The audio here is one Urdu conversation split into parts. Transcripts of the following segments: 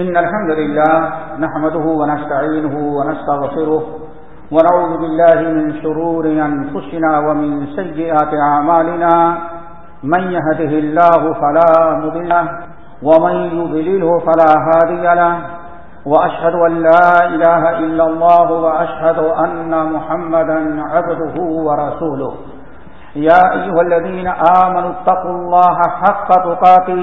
إن الحمد لله نحمده ونستعينه ونستغفره ونعوذ بالله من شرور أنفسنا ومن سيئات عمالنا من يهده الله فلا مضله ومن يضلله فلا هادي له وأشهد أن لا إله إلا الله وأشهد أن محمدا عبده ورسوله يا أيها الذين آمنوا اتقوا الله حق تقاته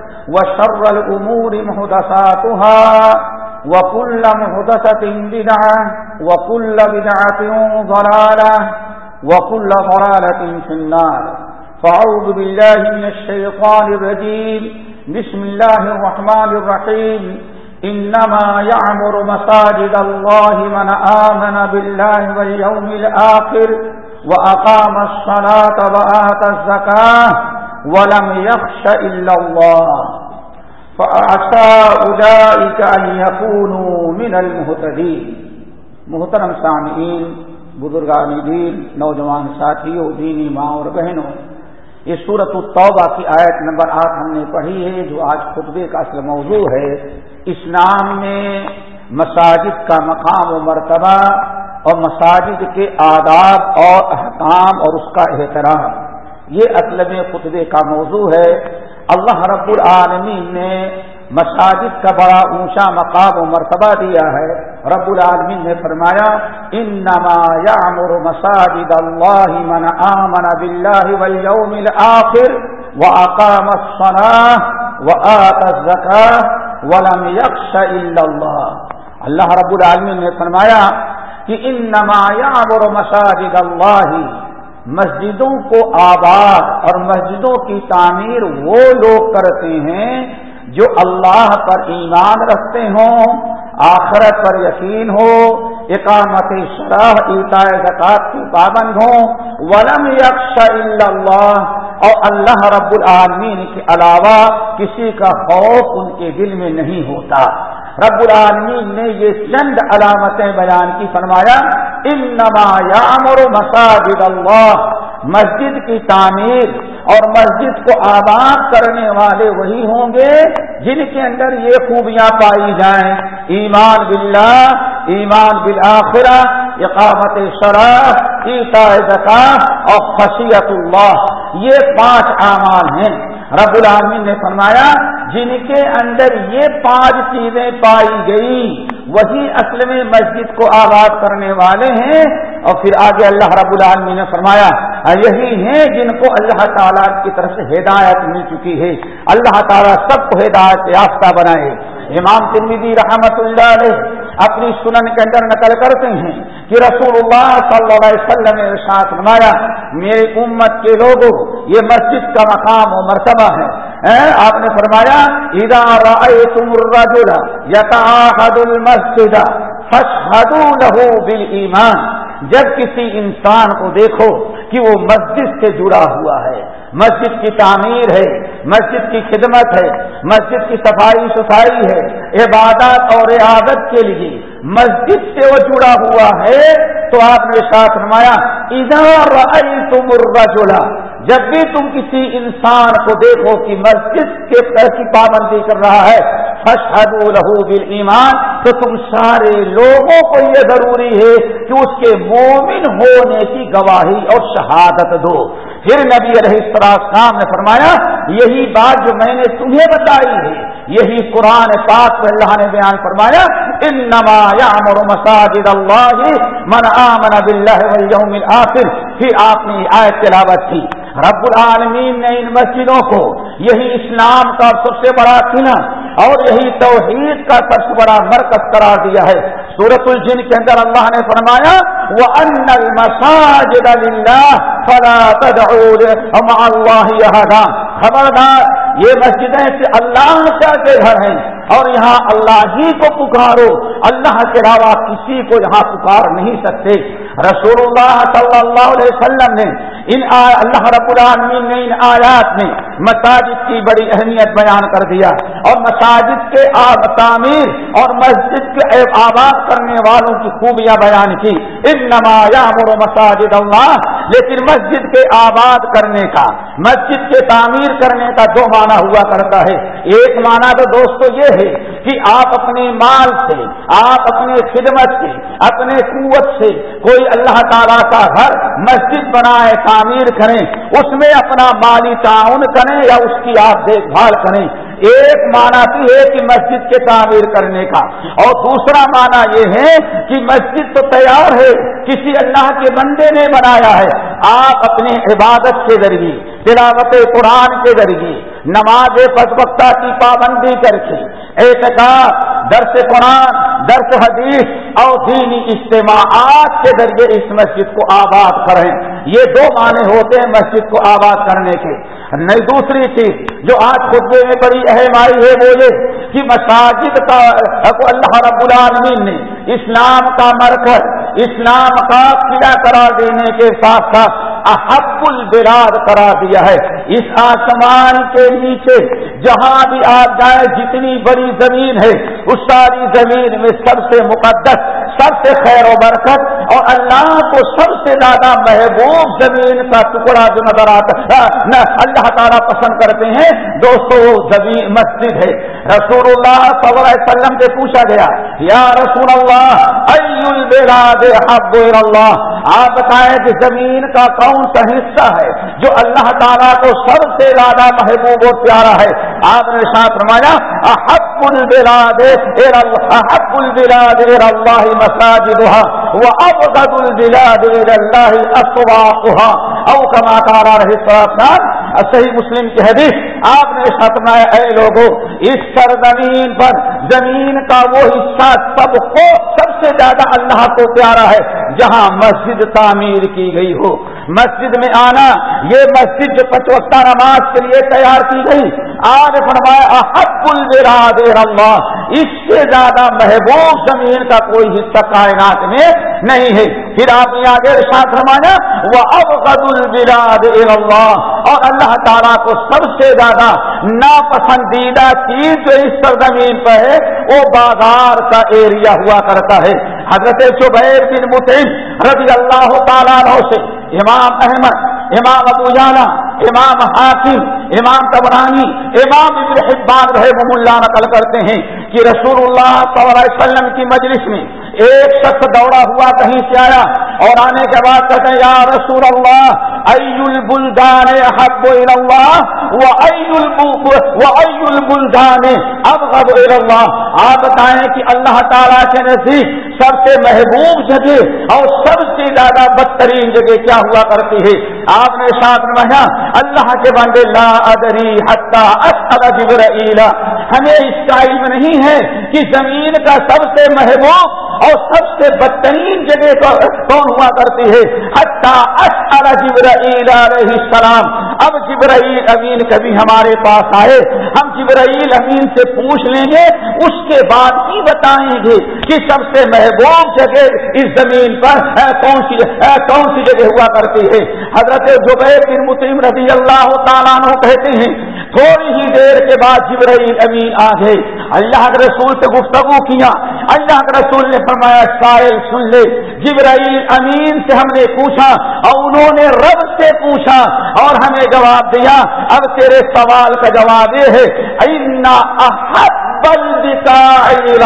وشر الأمور محدثاتها وكل محدثة بدعة وكل بدعة ضلالة وكل ضلالة في النار. فعوذ بالله من الشيطان الرجيم. بسم الله الرحمن الرحيم. إنما يعمر مساجد الله من آمن بالله واليوم الآخر وأقام الصلاة وآت الزكاة ولم يخش إلا الله. فأعسى أولئك أن يكونوا من المهتدين. محترم سامعین، بزرگان دین، نوجوان ساتھیوں، دینی ماں اور بہنوں یہ صورت التوبہ کی آیت نمبر آٹھ ہم نے پڑھی ہے، جو آج خطبے کا اصل موضوع ہے، اسلام میں مساجد کا مقام و مرتبہ اور مساجد کے آداب اور احکام اور اس کا احترام۔ یہ اصل میں خطبے کا موضوع ہے۔ اللہ رب العالمین نے مساجد کا بڑا اونچا مقام و مرتبہ دیا ہے۔ رب العالمین نے فرمایا ان نما یامر مساجد اللہ من آمن باللہ والیوم الاخر واقام الصلاة وآت الزکاة ولم یخش الا اللہ۔ اللہ رب العالمین نے فرمایا کہ ان نما یامر مساجد اللہ مسجدوں کو آباد اور مسجدوں کی تعمیر وہ لوگ کرتے ہیں جو اللہ پر ایمان رکھتے ہوں، آخرت پر یقین ہو، اقامت شرح عیتا زکات کی پابند ہوں۔ ولم یکش اللہ اور اللہ رب العالمین کے علاوہ کسی کا خوف ان کے دل میں نہیں ہوتا۔ رب العالمین نے یہ چند علامتیں بیان کی، فرمایا ان نما یامر مساجد اللہ، مسجد کی تعمیر اور مسجد کو آباد کرنے والے وہی ہوں گے جن کے اندر یہ خوبیاں پائی جائیں۔ ایمان باللہ، ایمان بالآخرہ، اقامت شرح عیتا زکا اور خشیت اللہ۔ یہ پانچ اعمال ہیں۔ رب العالمین نے فرمایا جن کے اندر یہ پانچ چیزیں پائی گئی، وہی اصل میں مسجد کو آباد کرنے والے ہیں۔ اور پھر آگے اللہ رب العالمین نے فرمایا ہاں، یہی ہیں جن کو اللہ تعالیٰ کی طرف سے ہدایت مل چکی ہے۔ اللہ تعالیٰ سب کو ہدایت یافتہ بنائے۔ امام ترمیدی رحمت اللہ علیہ اپنی سنن کے اندر نقل کرتے ہیں کہ رسول اللہ صلی اللہ علیہ وسلم نے ساتھ فرمایا میری امت کے لوگوں، یہ مسجد کا مقام و مرتبہ ہے۔ آپ نے فرمایا ادا رأيتم الرجل يتعاهد المسجد فاشهدوا له بالایمان جب کسی انسان کو دیکھو کہ وہ مسجد سے جڑا ہوا ہے، مسجد کی تعمیر ہے، مسجد کی خدمت ہے، مسجد کی صفائی ستھرائی ہے عبادت اور عادت کے لیے مسجد سے وہ جڑا ہوا ہے تو آپ نے ساتھ فرمایا ادھر تم الرجلا جب بھی تم کسی انسان کو دیکھو کہ مسجد کے کی پابندی کر رہا ہے فشد رہو بل ایمان تو تم سارے لوگوں کو یہ ضروری ہے کہ اس کے مومن ہونے کی گواہی اور شہادت دو۔ پھر نبی علیہ السلام نے فرمایا، یہی بات جو میں نے تمہیں بتائی ہے۔ یہی قرآن پاک میں اللہ نے بیان فرمایا، انما یعمر مساجد اللہ من آمن باللہ والیوم الاخر پھر آپ نے آیت تلاوت کی۔ رب العالمین نے ان مسجدوں کو یہی اسلام کا سب سے بڑا کنہ اور یہی توحید کا سب سے بڑا مرکز قرار دیا ہے۔ سورت الجن کے اندر اللہ نے فرمایا وہ ان المساجد للہ فلا تدعوا مع اللہ خبردار، یہ مسجدیں سے اللہ کا کے گھر ہیں، اور یہاں اللہ ہی کو پکارو، اللہ کے علاوہ کسی کو یہاں پکار نہیں سکتے۔ رسول اللہ صلی اللہ علیہ وسلم نے ان اللہ رب العالمین نے ان آیات میں مساجد کی بڑی اہمیت بیان کر دیا اور مساجد کے آب تعمیر اور مسجد کے آباد کرنے والوں کی خوبیاں بیان کی۔ ان نمایا مساجد اللہ، لیکن مسجد کے آباد کرنے کا، مسجد کے تعمیر کرنے کا دو معنی ہوا کرتا ہے۔ ایک معنی تو دوستو یہ ہے کہ آپ اپنے مال سے، آپ اپنے خدمت سے، اپنے قوت سے کوئی اللہ تعالیٰ کا گھر مسجد بنائے تعمیر کریں، اس میں اپنا مالی تعاون کریں یا اس کی آپ دیکھ بھال کریں۔ ایک معنی تو ہے کہ مسجد کے تعمیر کرنے کا۔ اور دوسرا معنی یہ ہے کہ مسجد تو تیار ہے، کسی اللہ کے بندے نے بنایا ہے۔ آپ اپنی عبادت کے ذریعے، تلاوت قرآن کے ذریعے، نماز وقتہ کی پابندی کر کے اعتقاد درس قرآن، درس حدیث اور دینی اجتماعات کے ذریعے اس مسجد کو آباد کریں۔ یہ دو معنی ہوتے ہیں مسجد کو آباد کرنے کے۔ نہیں، دوسری چیز جو آج خطبے میں بڑی اہم آئی ہے وہ یہ کہ مساجد کا اللہ رب العالمین نے اسلام کا مرکز، اسلام کا قلعہ قرار دینے کے ساتھ ساتھ احب البلاد قرار دیا ہے۔ اس آسمان کے نیچے جہاں بھی آپ جائیں، جتنی بڑی زمین ہے، اس ساری زمین میں سب سے مقدس، سب سے خیر و برکت اللہ کو سب سے زیادہ محبوب زمین کا ٹکڑا جو نظر آتا اللہ تعالیٰ پسند کرتے ہیں، دوستو، زمین مسجد ہے۔ رسول اللہ صلی اللہ علیہ وسلم سے پوچھا گیا، یا رسول اللہ البلاد حب اللہ آپ بتائیں کہ زمین کا کون سا حصہ ہے جو اللہ تعالیٰ کو سب سے زیادہ محبوب و پیارا ہے؟ آپ نے ساتھ فرمایا، احب البلاد الى احب البلاد اللہ مساجدها وابغض البلاد اللہ اصواقها او کما کارا رہے ساتھ صحیح مسلم کی حدیث، آپ نے ستمایا اے لوگوں اس سرزمین پر زمین کا وہ حصہ سب کو سب سے زیادہ اللہ کو پیارا ہے، جہاں مسجد تعمیر کی گئی ہو۔ مسجد میں آنا، یہ مسجد جو پچوتا نماز کے لیے تیار کی گئی، آج فرمایا حق الراد اللہ، اس سے زیادہ محبوب زمین کا کوئی حصہ کائنات میں نہیں ہے۔ پھر آپ نے آگے ساتھ فرمایا وہ اب قد الراد اللہ۔ اور اللہ تعالیٰ کو سب سے زیادہ ناپسندیدہ چیز جو اس سرزمین پر ہے، وہ بازار کا ایریا ہوا کرتا ہے۔ حضرت شبیر بن متعین رضی اللہ تعالیٰ سے امام احمد امام ابو جانا امام حاکم امام تبرانی امام ابن حبان رہے اللہ نقل کرتے ہیں کہ رسول اللہ صلی اللہ علیہ وسلم کی مجلس میں ایک شخص دوڑا ہوا کہیں سے آیا اور آنے کے بعد کہتے ہیں، یا رسول اللہ ای البلدان حب اللہ وہ ای البلدان اب اب اللہ آپ بتائیں کہ اللہ تعالیٰ کے نزدیک سب سے محبوب جگہ اور سب سے زیادہ بدترین جگہ کیا ہوا کرتی ہے؟ آپ نے ساتھ میں اللہ کے بندے لا ادری حتہ جبرائیل ہمیں اس کا علم نہیں ہے کہ زمین کا سب سے محبوب اور سب سے بدترین جگہ کون ہوا کرتی ہے۔ جبرائیل علیہ السلام۔ اب جبرائیل امین کبھی ہمارے پاس آئے۔ ہم جبرائیل امین سے پوچھ لیں گے، اس کے بعد ہی بتائیں گے کہ سب سے محبوب جگہ اس زمین پر کون سی کون سی جگہ ہوا کرتی ہے۔ حضرت زبیر بن مسلم رضی اللہ تعالیٰ کہتے ہیں تھوڑی ہی دیر کے بعد جبرائیل امین آ گئے. اللہ کے رسول سے گفتگو کیا۔ اللہ کے رسول نے فرمایا، سائل سن لے۔ جبرائیل امین سے ہم نے پوچھا اور انہوں نے رب سے پوچھا اور ہمیں جواب دیا۔ اب تیرے سوال کا جواب یہ ہے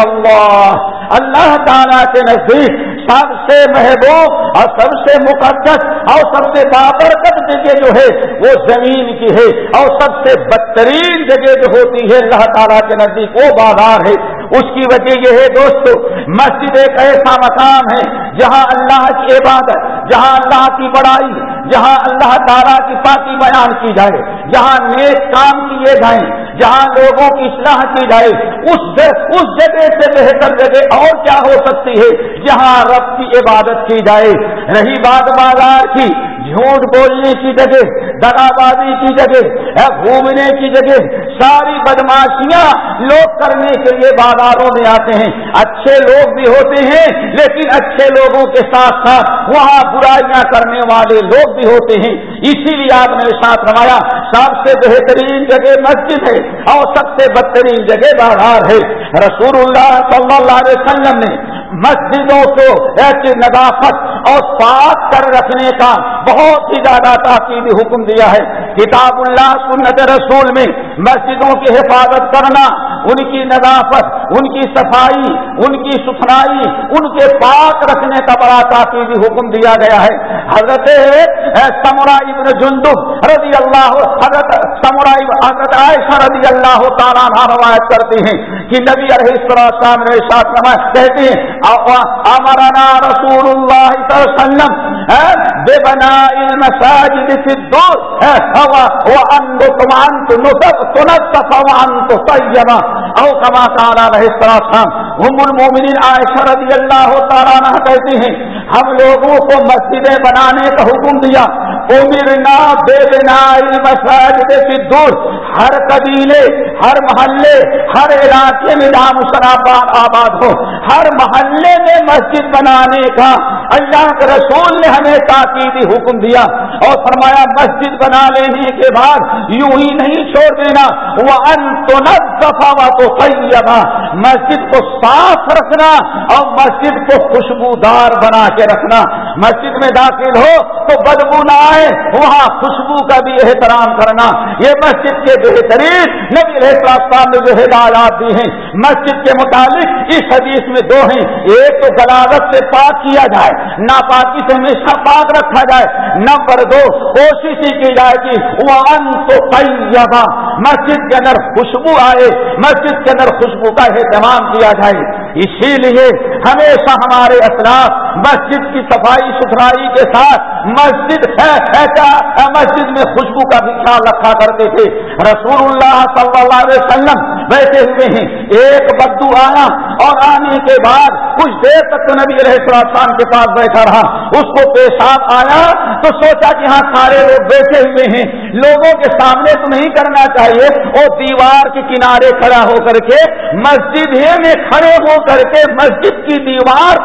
اللہ۔ اللہ تعالیٰ کے نزدیک سب سے محبوب اور سب سے مقدس اور سب سے بابرکت جگہ جو ہے وہ زمین کی ہے اور سب سے بدترین جگہ جو ہوتی ہے اللہ تعالیٰ کے نزدیک وہ بازار ہے۔ اس کی وجہ یہ ہے دوستو، مسجد ایک ایسا مقام ہے جہاں اللہ کی عبادت، جہاں اللہ کی بڑائی، جہاں اللہ تعالیٰ کی پاکی بیان کی جائے، جہاں نیک کام کیے جائیں، جہاں لوگوں کی اصلاح کی جائے۔ اس اس جگہ سے بہتر جگہ اور کیا ہو سکتی ہے؟ جہاں رب کی عبادت کی جائے، رہی بات بازار کی جھوٹ بولنے کی جگہ دگا بازی کی جگہ ہاں، گھومنے کی جگہ ساری بدماشیاں لوگ کرنے کے لیے بازاروں میں آتے ہیں۔ اچھے لوگ بھی ہوتے ہیں، لیکن اچھے لوگوں کے ساتھ ساتھ وہاں برائیاں کرنے والے لوگ بھی ہوتے ہیں۔ اسی لیے آپ نے ساتھ روایا سب سے بہترین جگہ مسجد ہے اور سب سے بدترین جگہ بازار ہے۔ رسول اللہ صلی اللہ علیہ وسلم نے مسجدوں کو ایسی نظافت اور پاک کر رکھنے کا بہت ہی زیادہ تاکید حکم دیا ہے۔ کتاب اللہ، سنت رسول میں مسجدوں کی حفاظت کرنا، ان کی نظافت، ان کی صفائی، ان کی ستھرائی ان کے پاک رکھنے کا بڑا تاکید حکم دیا گیا ہے۔ حضرت سمرا ابن جندب رضی اللہ حضرت حضرت عائشہ رضی اللہ تعالیٰ روایت کرتے ہیں کہ نبی علیہ السلام نے ساتھ کہتے ہیں امرنا رسول اللہ صلی اللہ علیہ وسلم بے بنا المساجد فی الدور وانت نصف، تنصف وانت طیبا او کما تعالی رہے السلام، ام المومنین عائشہ رضی اللہ تعالیٰ عنہ کہتے ہیں، ہم لوگوں کو مسجدیں بنانے کا حکم دیا امرنا بے بنا المساجد فی الدور ہر قبیلے، ہر محلے، ہر علاقے میں جہاں مسلمان آباد ہو۔ ہر محلے میں مسجد بنانے کا اللہ کے رسول نے ہمیں تاکیدی حکم دیا اور فرمایا، مسجد بنا لینے کے بعد یوں ہی نہیں چھوڑ دینا۔ وہ دفاع تو طیبہ مسجد کو صاف رکھنا اور مسجد کو خوشبودار بنا کے رکھنا۔ مسجد میں داخل ہو تو بدبو نہ آئے وہاں خوشبو کا بھی احترام کرنا۔ یہ مسجد کے بہترین نبی رہتا نے جو ہدایات دی ہیں، مسجد کے متعلق اس حدیث میں دو ہیں۔ ایک تو گلاوت سے پاک کیا جائے، ناپاکی سے ہمیشہ پاک رکھا جائے۔ نمبر دو کوشش ہی کی جائے کہ وان تو مسجد کے اندر خوشبو آئے، مسجد کے اندر خوشبو کا اہتمام کیا جائے۔ اسی لیے ہمیشہ ہمارے اسلاف مسجد کی صفائی ستھرائی کے ساتھ مسجد مسجد میں خوشبو کا بھی خیال رکھا کرتے تھے۔ رسول اللہ صلی اللہ علیہ وسلم بیٹھے ہوئے ہیں۔ ایک بدو آیا اور آنے کے بعد کچھ دیر تک تو نبی علیہ السلام کے پاس بیٹھا رہا۔ اس کو پیشاب آیا تو سوچا کہ ہاں سارے لوگ بیٹھے ہوئے ہیں۔ لوگوں کے سامنے تو نہیں کرنا چاہیے۔ وہ دیوار کے کنارے کھڑا ہو کر کے مسجد ہی میں کھڑے ہو کر کے مسجد کی دیوار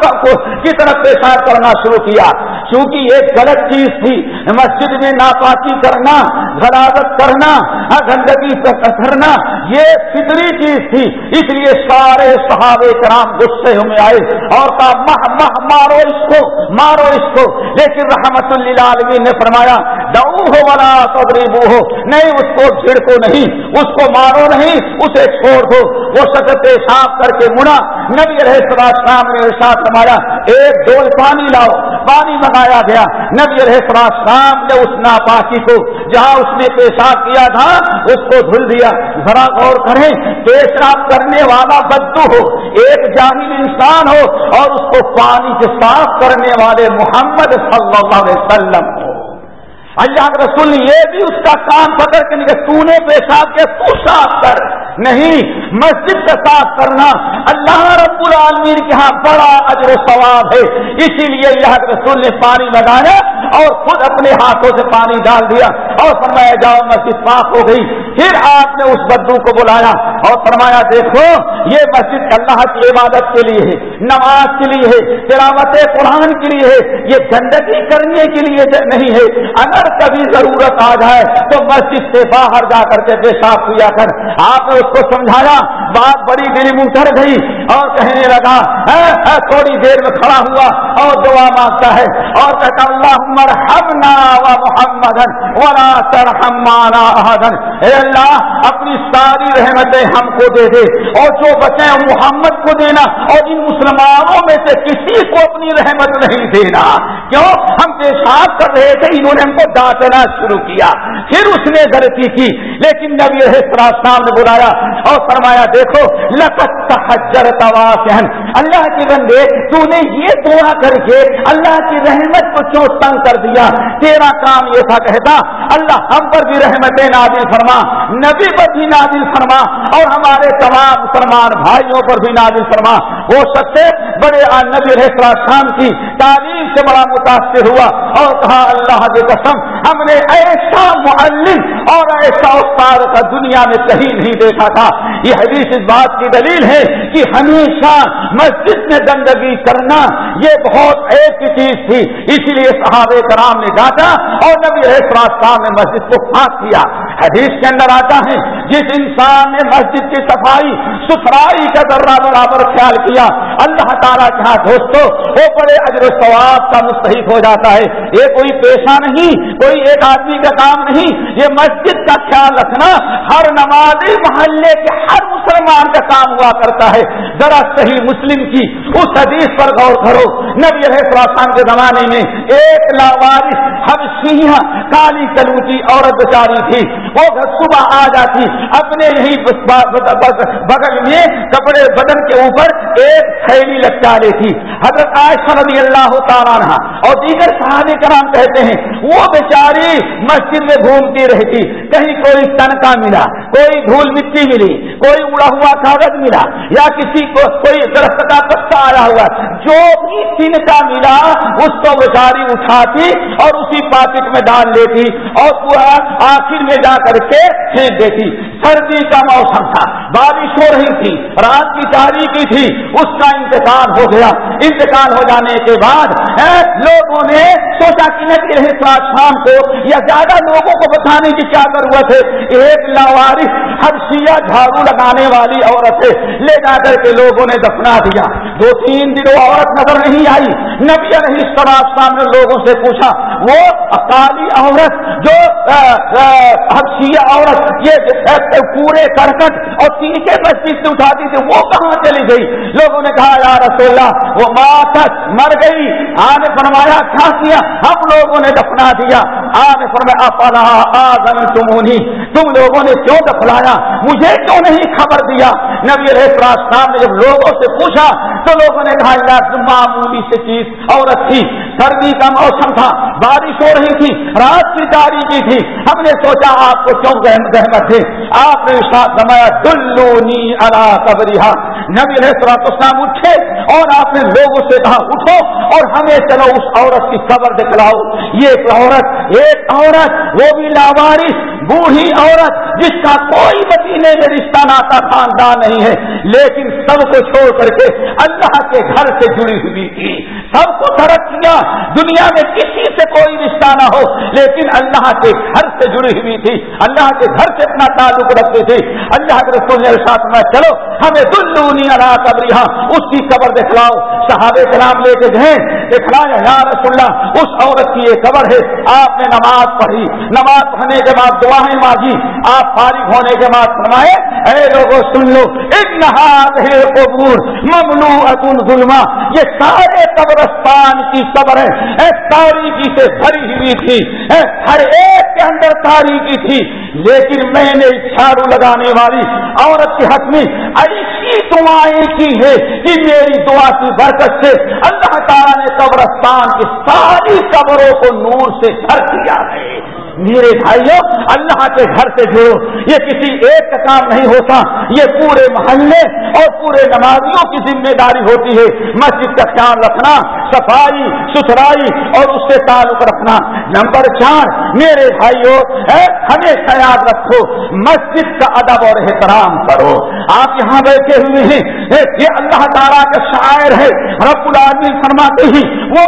کی طرف پیشاب کرنا شروع کیا۔ کیونکہ یہ غلط چیز تھی، مسجد میں ناپاکی کرنا غرابت کرنا، گندگی کرنا یہ فطری چیز تھی۔ اس لیے سارے صحابہ کرام غصے میں آئے۔ اور کہا مح مح مارو اس کو، مارو اس کو۔ لیکن رحمت اللہ نے فرمایا ڈاؤ ہو والا تقریب ہو نہیں، اس کو چھڑکو نہیں، اس کو مارو نہیں، اسے چھوڑ دو۔ وہ سب پیشاب کر کے مڑا۔ نبی رہے شام نے ساتھ فرمایا ایک ڈول پانی لاؤ، پانی منگایا گیا۔ نبی رہے شام نے اس ناپاکی کو، جہاں اس نے پیشاب کیا تھا، اس کو دھل دیا۔ ذرا غور کریں، پیشاب کرنے والا بدو ہو، ایک جاہل انسان ہو، اور اس کو پانی سے صاف کرنے والے محمد صلی اللہ علیہ وسلم ہو۔ اللہ کے رسول یہ بھی اس کا کام پکڑ کے نہیں تو نے پیشاب کے تو صاف کر۔ نہیں، مسجد کا صاف کرنا اللہ رب العالمین کے ہاں بڑا اجر و ثواب ہے۔ اسی لیے اللہ رسول نے پانی لگایا اور خود اپنے ہاتھوں سے پانی ڈال دیا اور فرمایا، جاؤ مسجد صاف ہو گئی۔ پھر آپ نے اس بدو کو بلایا اور فرمایا، دیکھو، یہ مسجد اللہ کی عبادت کے لیے ہے، نماز کے لیے ہے، تلاوت قرآن کے لیے ہے، یہ گندگی کرنے کے لیے نہیں ہے۔ اگر کبھی ضرورت آ جائے تو مسجد سے باہر جا کر کے پیشاب کیا کر۔ آپ نے اس کو سمجھایا بات بڑی دلی منہ چڑھ گئی اور کہنے لگا، اے اے، تھوڑی دیر میں کھڑا ہوا اور دعا مانگتا ہے اور کہتا اللہ مرحمنا و محمد ولا ترحمانا احدن اے اللہ، اپنی ساری رحمتیں ہم کو دے دے اور جو بچے محمد کو دینا اور ان مسلمانوں میں سے کسی کو اپنی رحمت نہیں دینا۔ کیوں؟ ہم پیشاب کر رہے تھے، انہوں نے ہم کو ڈانٹنا شروع کیا۔ پھر اس نے غلطی کی، لیکن نبی صاحب نے بلایا اور فرمایا دیکھو لقت اللہ کے بندے، تو نے یہ دعا کر کے اللہ کی رحمت کو کیوں تنگ کر دیا؟ تیرا کام یہ تھا کہتا، اللہ ہم پر بھی رحمت نادل فرما، نبی پر بھی نادل فرما، اور ہمارے تمام مسلمان بھائیوں پر بھی نادل فرما۔ وہ سچے بڑے نبی شام کی تعلیم سے بڑا متاثر ہوا اور کہا، اللہ کے قسم، ہم نے ایسا معلم اور ایسا استاد کا دنیا میں کہیں نہیں دیکھا تھا۔ یہ حدیث اس بات کی دلیل ہے کہ ہمیشہ مسجد میں گندگی کرنا یہ بہت ایک چیز تھی۔ اسی لیے صحابہ کرام نے ڈانٹا اور نبی صاحب نے مسجد کو پھانک کیا حدیث کے اندر آتا ہے جس انسان نے مسجد کی صفائی ستھرائی کا ذرہ برابر خیال کیا، اللہ تعالیٰ کے ہاں دوستو، وہ بڑے اجر و ثواب کا مستحق ہو جاتا ہے۔ یہ کوئی پیشہ نہیں، کوئی ایک آدمی کا کام نہیں۔ یہ مسجد کا خیال رکھنا ہر نمازی محلے کے ہر مسلمان کا کام ہوا کرتا ہے۔ ذرا صحیح مسلم کی اس حدیث پر غور کرو۔ نبی خراسان کے زمانے میں ایک لاوارث ہم سیاح کالی کلوچی عورت بچاری تھی۔ وہ صبح آ جاتی اپنے یہی بغل میں کپڑے بدن کے اوپر ایک تھیلی لٹکا لیتی حضرت عائشہ رضی اللہ تعالیٰ اور دیگر صحابہ کرام کہتے ہیں، وہ بیچاری مسجد میں گھومتی رہتی کہیں کوئی تن کا ملا، کوئی دھول مٹی ملی، کوئی اڑا ہوا کاغذ ملا یا کسی کو، کوئی درخت کا پتا آیا ہوا جو بھی تن کا ملا، اس کو بیچاری اٹھاتی اور اسی پاکٹ میں ڈال لیتی اور پورا آخر میں جا کر کے پھینک دیتی۔ سردی کا موسم تھا، بارش ہو رہی تھی، رات کی تاریخی تھی، اس کا انتقال ہو گیا۔ انتقال ہو جانے کے بعد لوگوں نے سوچا کہ نبی رہے شام کو یا زیادہ لوگوں کو بتانے کی کیا ضرورت ہے؟ ایک لاوارث، ہر سیا جھاڑو لگانے والی عورت ہے۔ لے جا کر کے لوگوں نے دفنا دیا۔ دو تین دن وہ عورت نظر نہیں آئی۔ نبی علیہ السلام شام نے لوگوں سے پوچھا، وہ کالی عورت جو حفصیہ عورت، یہ پورے کرکٹ اور تینکے مسجد سے اٹھاتی تھی، وہ کہاں چلی گئی؟ لوگوں نے کہا، یا رسول اللہ، وہ ماتت مر گئی۔ آنے فرمایا، کیا کیا؟ ہم لوگوں نے دفنا دیا۔ آنے فرمایا، افلا آدم تمونی تم لوگوں نے کیوں دفنایا؟ مجھے کیوں نہیں خبر دیا؟ نبی علیہ السلام نے جب لوگوں سے پوچھا تو لوگوں نے کہا، اللہ معمولی سے چیز عورت تھی سردی کا موسم تھا، بارش ہو رہی تھی، رات کی تاریخی تھی۔ ہم نے سوچا، آپ کو کیوں زحمت ہے آپ نے ساتھ نمایا دلونی اللہ قبریہ نبی اسلام اٹھے اور آپ نے لوگوں سے کہا، اٹھو اور ہمیں چلو اس عورت کی قبر دکھلاؤ۔ یہ ایک عورت ایک عورت، وہ بھی لاوارث، بوڑھی عورت جس کا کوئی مدینے میں رشتہ ناتا خاندان نہیں ہے۔ لیکن سب کو چھوڑ کر کے اللہ کے گھر سے جڑی ہوئی تھی۔ سب کو ترک کیا۔ دنیا میں کسی سے کوئی رشتہ نہ ہو، لیکن اللہ کے گھر سے جڑی ہوئی تھی۔ اللہ کے گھر سے اپنا تعلق رکھتی تھی اللہ کے رسول نے ساتھ میں چلو، ہمیں دلونی اللہ قبر اس کی قبر دکھلاؤ صحاب کلام لے کے گئے دکھلایا یا رسول اللہ اس عورت کی یہ قبر ہے، آپ نے نماز پڑھی، نماز پڑھنے کے بعد دعائیں مانگی، آپ فارغ ہونے کے بعد فرمائے، اے لوگوں سن لو ایک نہا قبور مملو اتن ظلم یہ سارے قبرستان کی قبر ہے تاریخی سے بھری ہوئی تھی ہر ایک کے اندر تاریخی تھی، لیکن میں نے جھاڑو لگانے والی عورت کے حق میں ایسی دعائیں کی ہے کہ میری دعا کی برکت سے اللہ تعالیٰ نے قبرستان کی ساری قبروں کو نور سے بھر دیا ہے۔ میرے بھائیوں اللہ کے گھر سے جڑو۔ یہ کسی ایک کا کام نہیں ہوتا۔ یہ پورے محلے اور پورے نمازیوں کی ذمہ داری ہوتی ہے۔ مسجد کا خیال رکھنا، صفائی، ستھرائی اور اس سے تعلق رکھنا۔ نمبر چار، میرے بھائیوں ہمیشہ یاد رکھو، مسجد کا ادب اور احترام کرو۔ آپ یہاں بیٹھے ہوئے ہیں۔ یہ اللہ تعالیٰ کا شاعر ہے۔ رب العالمین فرماتے ہی وہ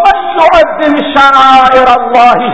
شاعر اللہ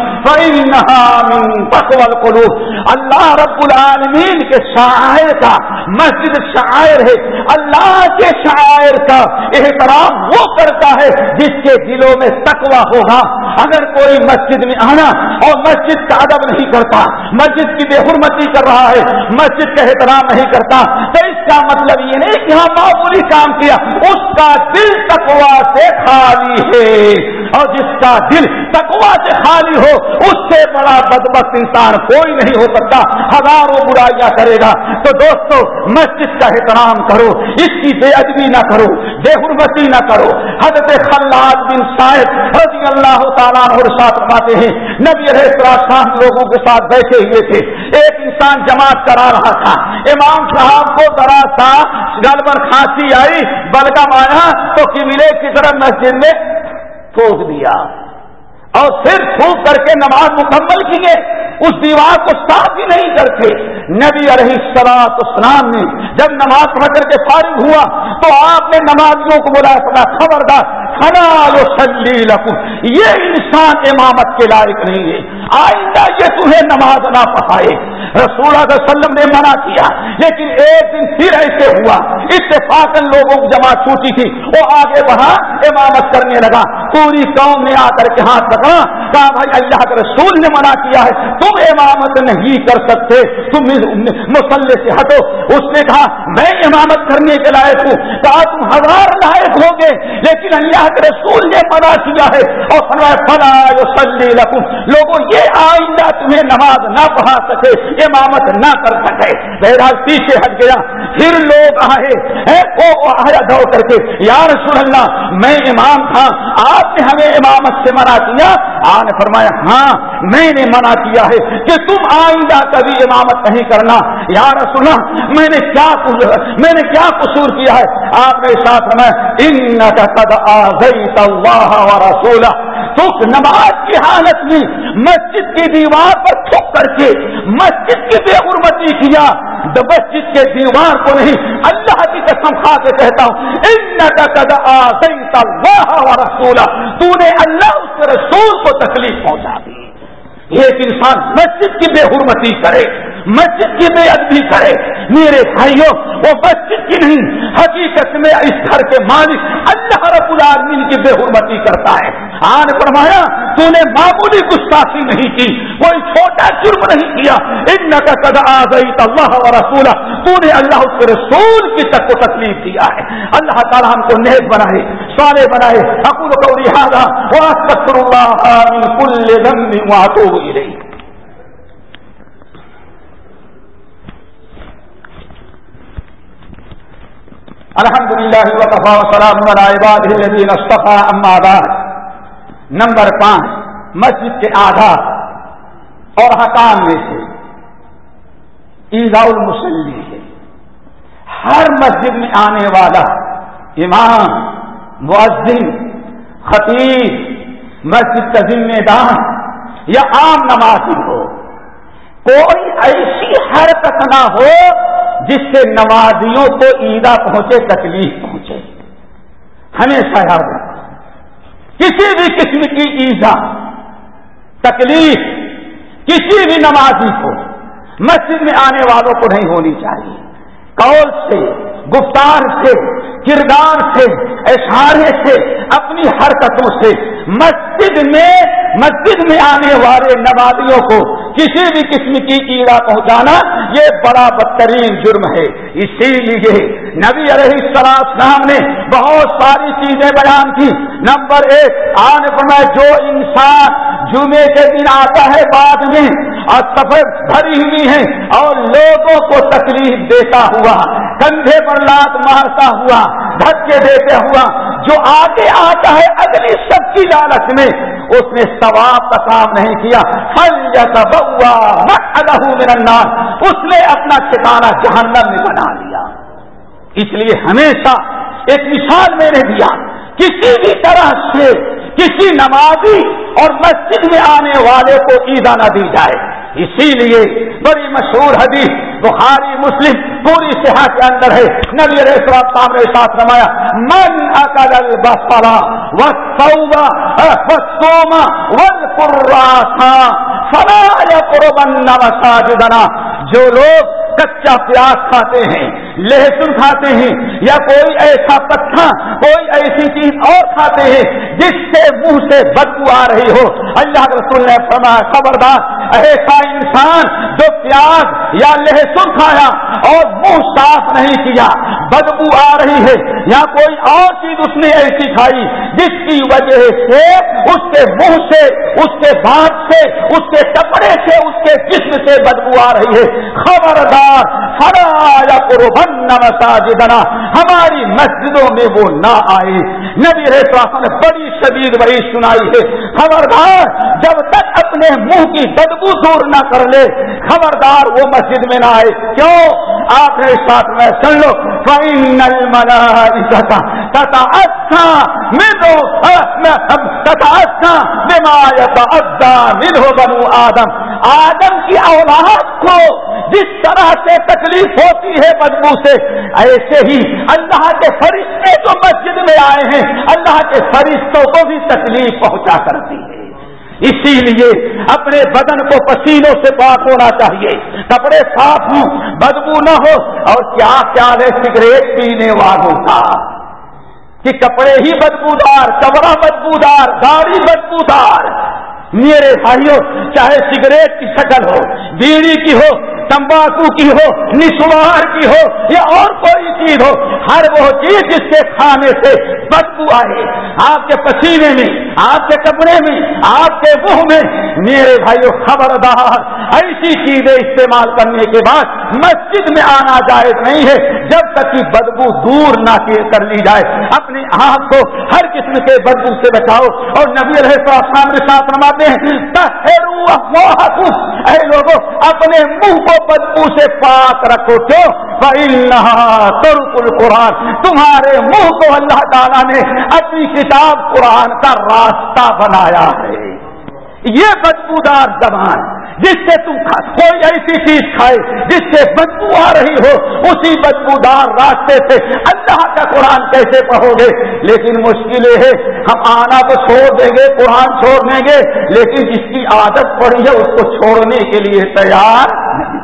اللہ رب العالمین کے شاعر کا مسجد شاعر ہے. اللہ کے شاعر کا احترام وہ کرتا ہے جس کے دلوں میں تقوی ہوگا. اگر کوئی مسجد میں آنا اور مسجد کا ادب نہیں کرتا، مسجد کی بے حرمتی کر رہا ہے، مسجد کا احترام نہیں کرتا، تو اس کا مطلب یہ نہیں کہ ہاں معمولی کام کیا، اس کا دل تقوا سے خالی ہے۔ اور جس کا دل تکوا سے خالی ہو، اس سے بڑا بدبخت انسان کوئی نہیں ہو سکتا، ہزاروں برائیاں کرے گا۔ تو دوستو، مسجد کا احترام کرو، اس کی بے ادبی نہ کرو، بے حرمتی نہ کرو۔ حضرت خلاد بن شاید رضی اللہ تعالیٰ اور ساتھ ہیں، نبی السلام لوگوں کے ساتھ بیٹھے ہوئے تھے۔ ایک انسان جماعت کرا رہا تھا۔ امام صاحب کو ذرا سا گل پر کھانسی آئی بلگم آیا تو قبلے کی طرف مسجد میں تھوک دیا۔ اور پھر تھوک کر کے نماز مکمل کیے، اس دیوار کو صاف ہی نہیں کرتے۔ نبی علیہ سلاط اسلام نے جب نماز پڑھ کر کے فارغ ہوا تو آپ نے نمازیوں کو بلایا سنا خبردار یہ انسان امامت کے لائق نہیں ہے۔ آئندہ یہ تمہیں نماز نہ پڑھائے رسول اللہ وسلم نے منع کیا، لیکن ایک دن پھر ایسے ہوا۔ اتفاق لوگوں کی جماعت چھوٹی تھی۔ وہ آگے بڑھا، امامت کرنے لگا۔ پوری قوم نے آ کر کے ہاتھ پکڑا کہا، بھائی، اللہ کے رسول نے منع کیا ہے۔ تم امامت نہیں کر سکتے۔ تم مسلح سے ہٹو۔ اس نے کہا، میں امامت کرنے کے لائق ہوں۔ کہا، تم ہزار لائق ہوگے، لیکن اللہ کے رسول نے منع کیا ہے۔ اور فرمایا، فلا لوگوں، یہ آئندہ تمہیں نماز نہ پڑھا سکے۔ امامت نہ کر سکے۔ بہرحال پیچھے ہٹ گیا۔ پھر لوگ آئے۔ آیا دوڑ کر کے۔ یا رسول اللہ، میں امام تھا۔ آپ نے ہمیں امامت سے منع کیا۔ آپ نے فرمایا ہاں میں نے منع کیا ہے کہ تم آئندہ کبھی امامت نہیں کرنا۔ یا رسول اللہ، میں نے کیا میں نے کیا قصور کیا ہے؟ آپ نے ساتھ میں ان قد آزیت اللہ و رسولہ۔ تو نماز کی حالت میں مسجد کی دیوار پر تھک کر کے مسجد کی بے حرمتی کیا۔ مسجد کے دیوار کو نہیں، اللہ کی قسم کھا کے کہتا ہوں ان رسولہ تو نے اللہ اس کے رسول کو تکلیف پہنچا دی۔ ایک انسان مسجد کی بے حرمتی کرے۔ مسجد کی بے ادبی کرے۔ میرے بھائیوں، وہ مسجد کی نہیں، حقیقت میں اس گھر کے مالک اللہ رب العالمین کی بے حرمتی کرتا ہے۔ آن فرمایا تو نے معمولی گستاخی نہیں کی، کوئی چھوٹا جرم نہیں کیا۔ ان کا قد آ گئی تو اللہ و رسول تو نے اللہ اس کے رسول کی تک کو تکلیف دیا ہے۔ اللہ تعالیٰ ہم کو نیک بنائے سوالے بنائے۔ حقول کو لہٰذا اللہ کل ذنب واتوب الیہ الحمد للہ وقفا وسلام الدین اصطفیٰ بعد. نمبر پانچ، مسجد کے آدھار اور حکام میں سے عیدا المسلی ہے ہر مسجد میں آنے والا امام معذم خطیب، مسجد کا ذمہ دار یا عام نمازی ہو، کوئی ایسی حرکت نہ ہو جس سے نمازیوں کو عیدا پہنچے، تکلیف پہنچے۔ ہمیشہ یاد رکھو کسی بھی قسم کی ایزا تکلیف، کسی بھی نمازی کو مسجد میں آنے والوں کو نہیں ہونی چاہیے۔ قول سے، گفتار سے، کردار سے، اشارے سے، اپنی حرکتوں سے مسجد میں مسجد میں آنے والے نمازیوں کو کسی بھی قسم کی کیڑا پہنچانا یہ بڑا بدترین جرم ہے۔ اسی لیے نبی علیہ السلام نے بہت ساری چیزیں بیان کی۔ نمبر ایک آنے پر میں جو انسان جمعے کے دن آتا ہے بعد میں، اور سفید بھری ہوئی ہے، اور لوگوں کو تکلیف دیتا ہوا، کندھے پر لات مارتا ہوا، دھکے دیتے ہوا، جو آگے آتا ہے اگلی سب کی لالچ میں اس نے ثواب کا کام نہیں کیا۔ اس نے اپنا ٹھکانا جہنم میں بنا لیا۔ اس لیے ہمیشہ ایک مثال میں نے دیا، کسی بھی طرح سے کسی نمازی اور مسجد میں آنے والے کو عیدا نہ دی جائے۔ اسی لیے بڑی مشہور حدیث بخاری، مسلم پوری صحت کے اندر ہے۔ نبی علیہ السلام نے ساتھ رمایا من اکل البصرا والصوبا والصوم والقراسا فلا يقربن مساجدنا. جو لوگ کچا پیاز کھاتے ہیں، لہسن کھاتے ہیں، یا کوئی ایسا پتھا کوئی ایسی چیز اور کھاتے ہیں جس سے منہ سے بدبو آ رہی ہو۔ اللہ کے رسول نے فرمایا، خبردار، ایسا انسان جو پیاز یا لہسن کھایا اور منہ صاف نہیں کیا، بدبو آ رہی ہے، یا کوئی اور چیز اس نے ایسی کھائی جس کی وجہ سے اس کے منہ سے، اس کے بات سے، اس کے کپڑے سے، اس کے جسم سے بدبو آ رہی ہے۔ خبردار فرایا قربن مساجدنا، ہماری مسجدوں میں وہ نہ آئے۔ نبی رہے نے بڑی شدید بڑی سنائی ہے۔ خبردار، جب تک اپنے منہ کی بدبو دور نہ کر لے، خبردار وہ مسجد میں نہ آئے۔ کیوں؟ آپ نے ساتھ میں سن لو۔ فائنل منا تتا بنو آدم. آدم کی اولاد کو جس طرح سے تکلیف ہوتی ہے بدبو سے، ایسے ہی اللہ کے فرشتے جو مسجد میں آئے ہیں، اللہ کے فرشتوں کو بھی تکلیف پہنچا کرتی ہے۔ اسی لیے اپنے بدن کو پسینوں سے پاک ہونا چاہیے۔ کپڑے صاف ہوں، بدبو نہ ہو، اور کیا کیا ہے، سگریٹ پینے والوں کا۔ کہ کپڑے ہی بدبودار کپڑا بدبودار، داڑھی بدبودار۔ میرے بھائیوں، چاہے سگریٹ کی شکل ہو، بیڑی کی ہو تمباکو کی ہو، نسوار کی ہو، یا اور کوئی چیز ہو، ہر وہ چیز جس کے کھانے سے بدبو آئے۔ آپ کے پسینے میں، آپ کے کپڑے میں، آپ کے منہ میں، میرے بھائیوں خبردار، ایسی چیزیں استعمال کرنے کے بعد مسجد میں آنا جائز نہیں ہے۔ جب تک کہ بدبو دور نہ کر لی جائے۔ اپنی آنکھ کو ہر قسم کے بدبو سے بچاؤ۔ اور نبی رہے تو سامنے ساتھ نماتے ہیں اے لوگوں اپنے منہ کو بدبو سے پاک رکھو، کیوں؟ ترک قرآن تمہارے منہ کو اللہ تعالیٰ نے اپنی کتاب قرآن کا راستہ بنایا ہے۔ یہ بدبودار زبان جس سے تم کوئی ایسی چیز کھائے جس سے بدبو آ رہی ہو، اسی بدبودار راستے سے اللہ کا قرآن کیسے پڑھو گے؟ لیکن مشکل یہ ہے، ہم آنا تو چھوڑ دیں گے، قرآن چھوڑ دیں گے، لیکن جس کی عادت پڑی ہے اس کو چھوڑنے کے لیے تیار نہیں۔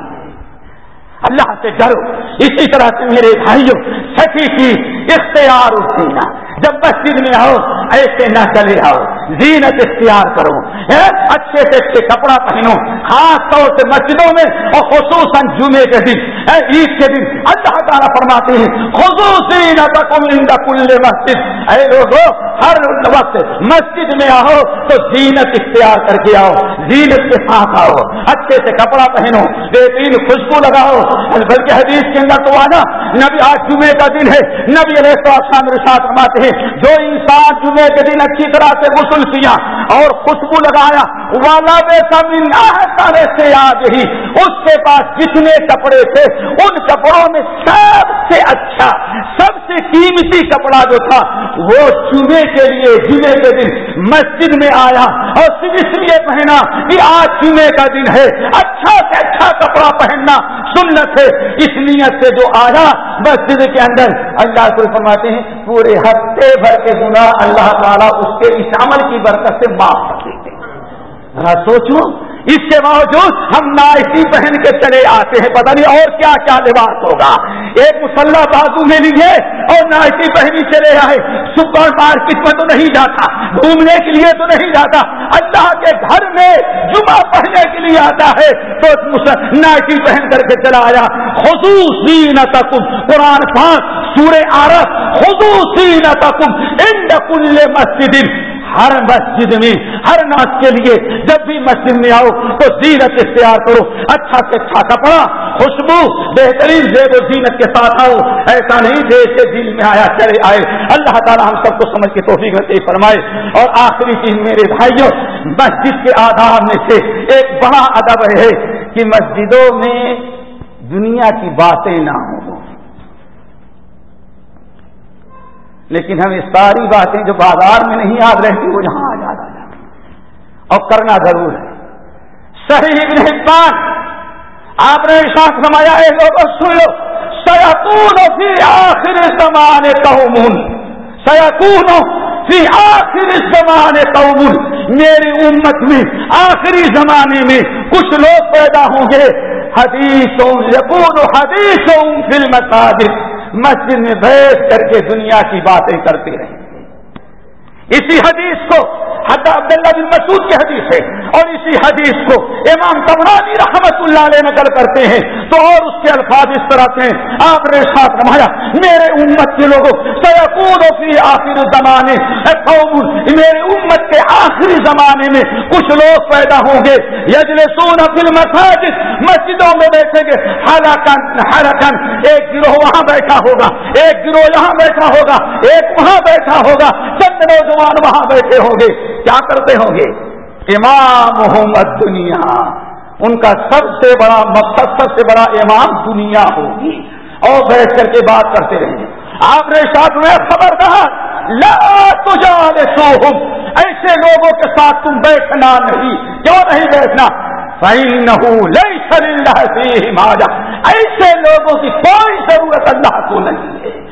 اللہ سے ڈرو اسی طرح سے میرے بھائیوں سچی کی اختیار اٹھنا جب مسجد میں آؤ، ایسے نہ چلے آؤ، زینت اختیار کرو اچھے سے اچھے کپڑا پہنو، خاص طور سے مسجدوں میں اور خصوصاً جمعے کے دن عید کے دن۔ اللہ تعالیٰ فرماتے ہیں خصوصی کل مسجد۔ اے لوگوں ہر وقت مسجد میں آؤ تو زینت اختیار کر کے آؤ، زینت کے ساتھ آؤ، اچھے سے کپڑا پہنو، بہترین خوشبو لگاؤ۔ بلکہ حدیث کے اندر تو آنا، نبی آج جمعے کا دن ہے، نبی علیہ السلام ساتھ فرماتے ہیں جو انسان جمعے کے دن اچھی طرح سے غسل کیا اور خوشبو لگایا، والا بے سارے سے یاد ہی اس کے پاس جتنے کپڑے تھے، ان کپڑوں میں سب سے اچھا سب سے قیمتی کپڑا جو تھا، وہ جمعے کے لیے جمعے کے دن مسجد میں آیا اور صرف اس لیے پہنا کہ آج جمعے کا دن ہے۔ اچھا سے اچھا کپڑا پہننا سنت ہے۔ اس نیت سے جو آیا مسجد کے اندر، اللہ کو فرماتے ہیں پورے ہفتے بھر کے گنا اللہ تعالیٰ اس کے اس عمل کی برکت سے معاف کر دیتے ذرا سوچو اس کے باوجود ہم نائٹی پہن کے چلے آتے ہیں، پتہ نہیں اور کیا کیا لباس ہوگا۔ ایک مسلح بازو میں لیے اور نائٹی پہنی چلے آئے۔ سپر مارکیٹ میں تو نہیں جاتا، گھومنے کے لیے تو نہیں جاتا۔ اللہ کے گھر میں جمعہ پہننے کے لیے آتا ہے۔ تو نائٹی پہن کر کے چلا آیا۔ خصوصی نہ تکم قرآن پاک سورے آرس خصوصی نہ تکم انڈ کل مسجد۔ ہر مسجد میں، ہر ناچ کے لیے جب بھی مسجد میں آؤ تو زینت اختیار کرو اچھا سے اچھا کپڑا خوشبو، بہترین زیب و زینت کے ساتھ آؤ، ایسا نہیں جیسے دل میں آیا چلے آئے۔ اللہ تعالیٰ ہم سب کو سمجھ کے توفیق رہتے فرمائے۔ اور آخری چیز میرے بھائیوں، مسجد کے آداب میں سے ایک بڑا ادب ہے کہ مسجدوں میں دنیا کی باتیں نہ ہوں۔ لیکن ہمیں ساری باتیں جو بازار میں نہیں یاد رہتی وہ یہاں آ جاتا ہے۔ اور کرنا ضرور ہے۔ صحیح ابن حبان، آپ نے ساتھ سمایا ہے لوگوں سن لو۔ سیاکون فی آخر زمانے قومون سیاکون فی آخر زمانے قومون میری امت میں، آخری زمانے میں کچھ لوگ پیدا ہوں گے۔ حدیثوں یقون حدیثوں فلم مسجد میں بیٹھ کر کے دنیا کی باتیں کرتے رہیں اسی حدیث کو حد عبداللہ بن مسعود کی حدیث ہے۔ اور اسی حدیث کو امام تمرانی رحمت اللہ علیہ نقل کرتے ہیں۔ تو اور اس کے الفاظ اس طرح سے آپ نے ساتھ رمایا میرے امت کے لوگوں سیقون فی آخر زمانے میرے امت کے آخری زمانے میں کچھ لوگ پیدا ہوں گے۔ یجل سون فل مساجد مسجدوں میں بیٹھیں گے۔ ہلاکن ایک گروہ وہاں بیٹھا ہوگا۔ ایک گروہ یہاں بیٹھا ہوگا۔ ایک وہاں بیٹھا ہوگا۔ چند نوجوان وہاں بیٹھے ہوں گے۔ کیا کرتے ہوں گے؟ امام محمد دنیا ان کا سب سے بڑا مقصد، سب سے بڑا امام دنیا ہوگی۔ اور بیٹھ کر کے بات کرتے رہیں گے۔ آپ نے ساتھ میں خبر کہا سو ایسے لوگوں کے ساتھ تم بیٹھنا نہیں، کیوں نہیں بیٹھنا؟ صحیح نہ ایسے لوگوں کی کوئی ضرورت اللہ کو نہیں ہے۔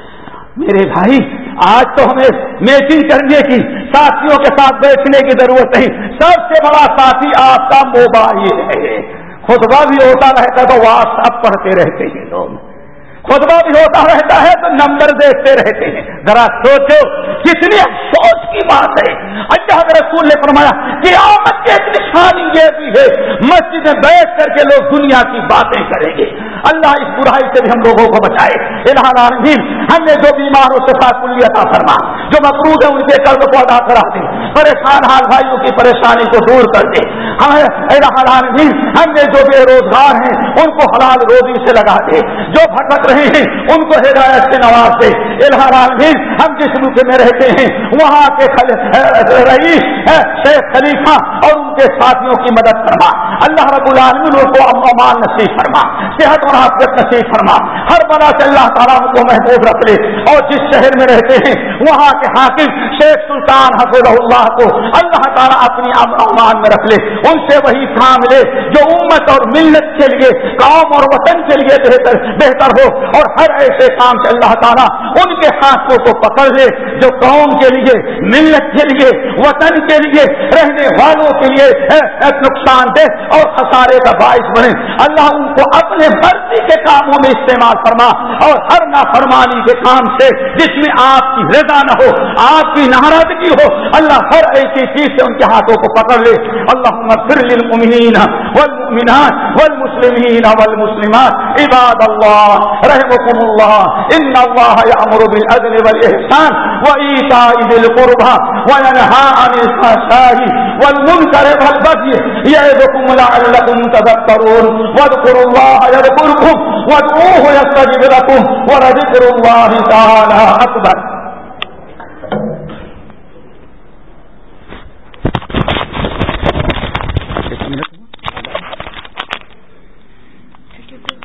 میرے بھائی، آج تو ہمیں میٹنگ کرنے کی، ساتھیوں کے ساتھ بیٹھنے کی ضرورت نہیں۔ سب سے بڑا ساتھی آپ کا موبائل ہے۔ خطبہ بھی ہوتا رہتا ہے تو واٹس ایپ پڑھتے رہتے ہیں لوگ۔ خطبہ بھی ہوتا رہتا ہے تو نمبر دیکھتے رہتے ہیں۔ ذرا سوچو، کتنی افسوس کی بات ہے۔ اللہ کے رسول نے فرمایا کہ آمد کی ایک نشانی یہ بھی ہے مسجد میں بیٹھ کر کے لوگ دنیا کی باتیں کریں گے۔ اللہ اس برائی سے بھی ہم لوگوں کو بچائے۔ الحال ہم نے جو بیماروں سے ساتھ عطا فرما، جو مقروض ہے ان کے قرض کو ادا کرا دیں پریشان حال بھائیوں کی پریشانی کو دور کر دے۔ ہمیں ہم نے جو بے روزگار ہیں ان کو حلال روزی سے لگا دے۔ جو بھٹک رہے ہیں، ان کو ہدایت سے نواز دے۔ الحال ہم جس ملک میں رہتے ہیں، وہاں کے رئیس شیخ خلیفہ اور ان کے ساتھیوں کی مدد فرما۔ اللہ رب العالمین کو امان نصیب فرما۔ صحت اور حافظ نصیب فرما ہر بنا سے اللہ تعالیٰ کو محبوب رکھ لے۔ اور جس شہر میں رہتے ہیں، وہاں کے حاکم شیخ سلطان حفظ اللہ کو اللہ تعالیٰ اپنی امان میں رکھ لے۔ ان سے وہی کام لے جو امت اور ملت کے لیے، قوم اور وطن کے لیے بہتر بہتر ہو۔ اور ہر ایسے کام سے اللہ تعالیٰ ان کے ہاتھوں کو پکڑ لے جو قوم کے لیے، ملت کے لیے، وطن کے لیے، رہنے والوں کے لیے نقصان دہ اور خسارے کا باعث بنے۔ اللہ ان کو اپنے مرضی کے کاموں میں استعمال فرما اور ہر نافرمانی کے کام سے جس میں آپ کی رضا نہ ہو، آپ کی ناراضگی ہو، اللہ ہر ایسی چیز سے ان کے ہاتھوں کو پکڑ لے۔ اللہ للمؤمنین والمؤمنات والمسلمین والمسلمات۔ عباد اللہ رحمكم اللہ۔ ان اللہ یامر بالعدل والاحسان وایتاء ذی القربى وینهى عن الفحشاء والمنکر والبغي یعظکم لعلکم تذکرون۔ واذکروا اللہ الله يذكركم وادعوه يستجب لكم ولذكر الله تعالى أكبر.